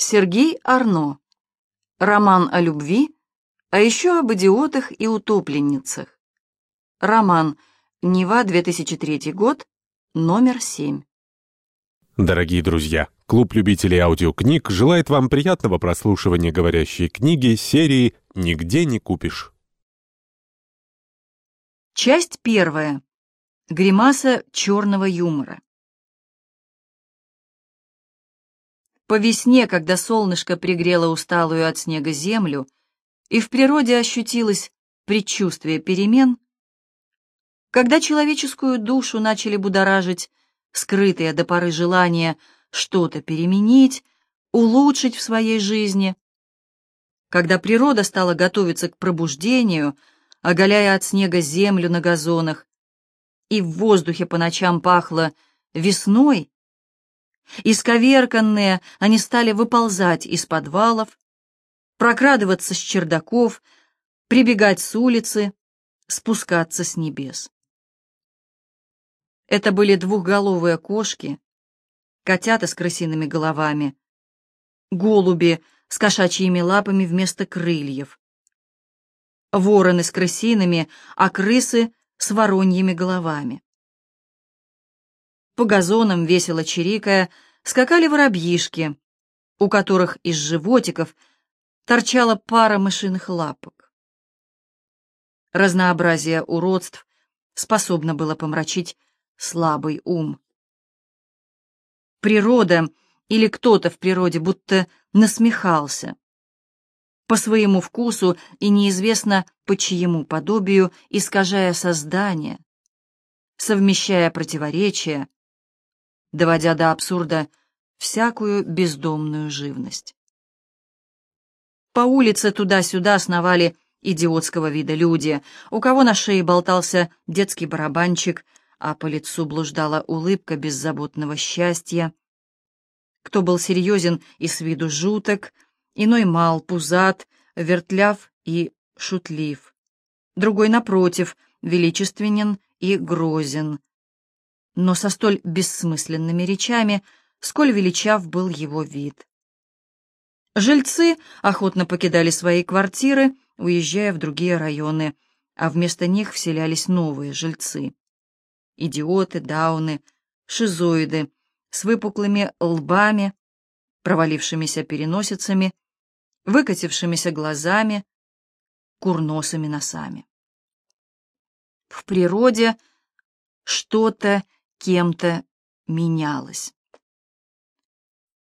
Сергей Арно. Роман о любви, а еще об идиотах и утопленницах. Роман. Нева, 2003 год, номер 7. Дорогие друзья, клуб любителей аудиокниг желает вам приятного прослушивания говорящей книги серии «Нигде не купишь». Часть первая. Гримаса черного юмора. По весне, когда солнышко пригрело усталую от снега землю, и в природе ощутилось предчувствие перемен, когда человеческую душу начали будоражить скрытые до поры желания что-то переменить, улучшить в своей жизни, когда природа стала готовиться к пробуждению, оголяя от снега землю на газонах, и в воздухе по ночам пахло весной, Исковерканные, они стали выползать из подвалов, прокрадываться с чердаков, прибегать с улицы, спускаться с небес. Это были двухголовые кошки, котята с крысиными головами, голуби с кошачьими лапами вместо крыльев, вороны с крысиными, а крысы с вороньими головами. По газонам, весело чирикая, скакали воробьишки, у которых из животиков торчала пара мышиных лапок. Разнообразие уродств способно было помрачить слабый ум. Природа или кто-то в природе будто насмехался. По своему вкусу и неизвестно по чьему подобию, искажая создание, совмещая противоречия, доводя до абсурда всякую бездомную живность. По улице туда-сюда сновали идиотского вида люди, у кого на шее болтался детский барабанчик, а по лицу блуждала улыбка беззаботного счастья. Кто был серьезен и с виду жуток, иной мал, пузат, вертляв и шутлив. Другой, напротив, величественен и грозен, но со столь бессмысленными речами, сколь величав был его вид. Жильцы охотно покидали свои квартиры, уезжая в другие районы, а вместо них вселялись новые жильцы. Идиоты, дауны, шизоиды с выпуклыми лбами, провалившимися переносицами, выкатившимися глазами, курносыми носами. В природе что-то кем-то менялось.